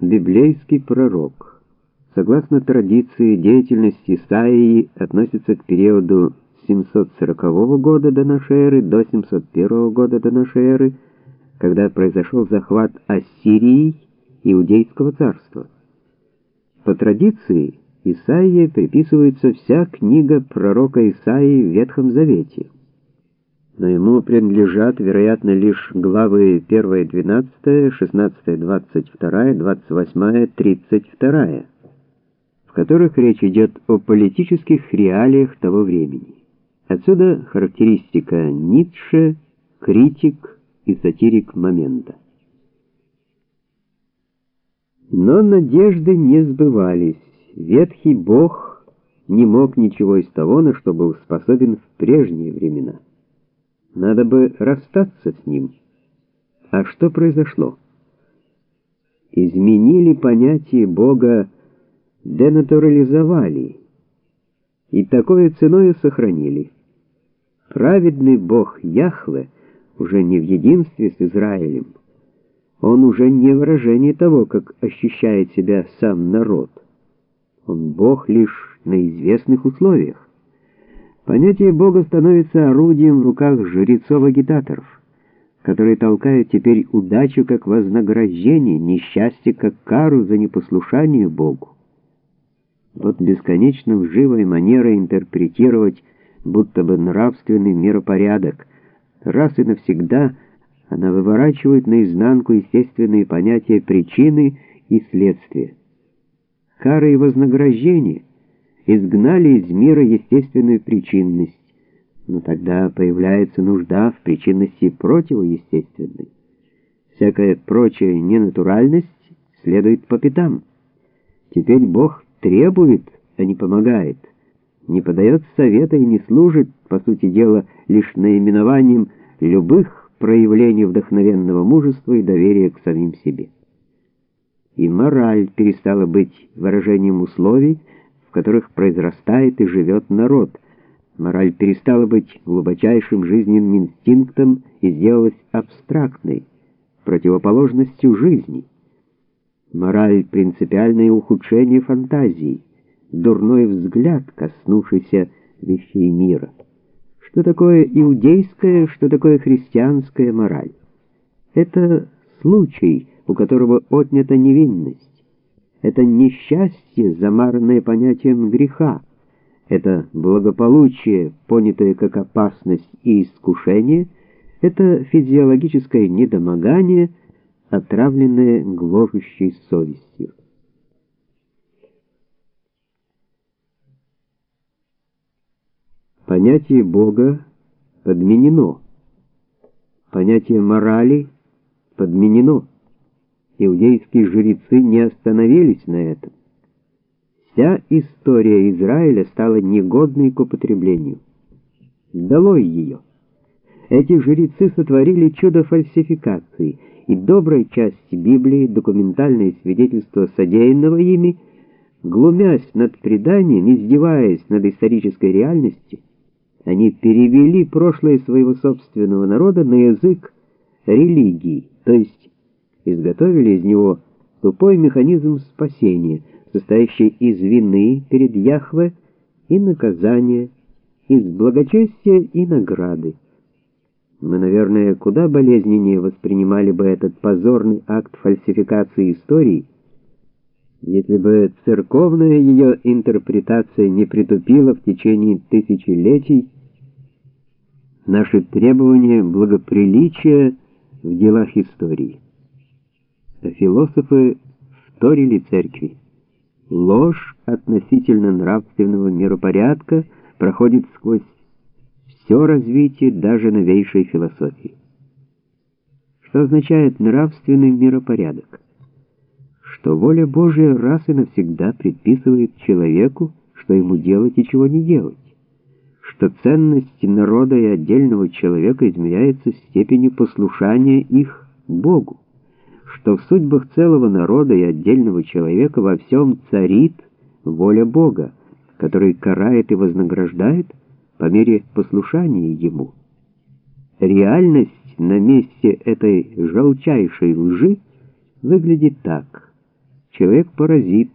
библейский пророк. Согласно традиции, деятельность Исаии относится к периоду с 740 года до нашей эры до 701 года до нашей эры, когда произошел захват Ассирии Иудейского царства. По традиции, Исаии приписывается вся книга пророка Исаии в Ветхом Завете но ему принадлежат, вероятно, лишь главы 1 12, 16 22, 28 32, в которых речь идет о политических реалиях того времени. Отсюда характеристика Ницше, критик и сатирик момента. Но надежды не сбывались. Ветхий бог не мог ничего из того, на что был способен в прежние времена. Надо бы расстаться с ним. А что произошло? Изменили понятие Бога, денатурализовали, и такое ценою сохранили. Праведный Бог Яхве уже не в единстве с Израилем. Он уже не выражение того, как ощущает себя сам народ. Он Бог лишь на известных условиях. Понятие Бога становится орудием в руках жрецов-агитаторов, которые толкают теперь удачу как вознаграждение, несчастье как кару за непослушание Богу. Вот бесконечно вживая манера интерпретировать будто бы нравственный миропорядок. Раз и навсегда она выворачивает наизнанку естественные понятия причины и следствия. Кара и вознаграждение изгнали из мира естественную причинность, но тогда появляется нужда в причинности противоестественной. Всякая прочая ненатуральность следует по пятам. Теперь Бог требует, а не помогает, не подает совета и не служит, по сути дела, лишь наименованием любых проявлений вдохновенного мужества и доверия к самим себе. И мораль перестала быть выражением условий, которых произрастает и живет народ. Мораль перестала быть глубочайшим жизненным инстинктом и сделалась абстрактной, противоположностью жизни. Мораль — принципиальное ухудшение фантазии, дурной взгляд, коснувшийся вещей мира. Что такое иудейская, что такое христианская мораль? Это случай, у которого отнята невинность. Это несчастье, замаранное понятием греха. Это благополучие, понятое как опасность и искушение. Это физиологическое недомогание, отравленное гложущей совестью. Понятие Бога подменено. Понятие морали подменено иудейские жрецы не остановились на этом. Вся история Израиля стала негодной к употреблению. Долой ее. Эти жрецы сотворили чудо фальсификации, и добрая часть Библии, документальное свидетельство содеянного ими, глумясь над преданием, издеваясь над исторической реальностью, они перевели прошлое своего собственного народа на язык религии, то есть изготовили из него тупой механизм спасения, состоящий из вины перед Яхве и наказания, из благочестия и награды. Мы, наверное, куда болезненнее воспринимали бы этот позорный акт фальсификации истории, если бы церковная ее интерпретация не притупила в течение тысячелетий наши требования благоприличия в делах истории философы вторили церкви. Ложь относительно нравственного миропорядка проходит сквозь все развитие даже новейшей философии. Что означает нравственный миропорядок? Что воля Божия раз и навсегда предписывает человеку, что ему делать и чего не делать. Что ценность народа и отдельного человека измеряется степенью послушания их Богу что в судьбах целого народа и отдельного человека во всем царит воля Бога, который карает и вознаграждает по мере послушания Ему. Реальность на месте этой желчайшей лжи выглядит так. человек-паразит,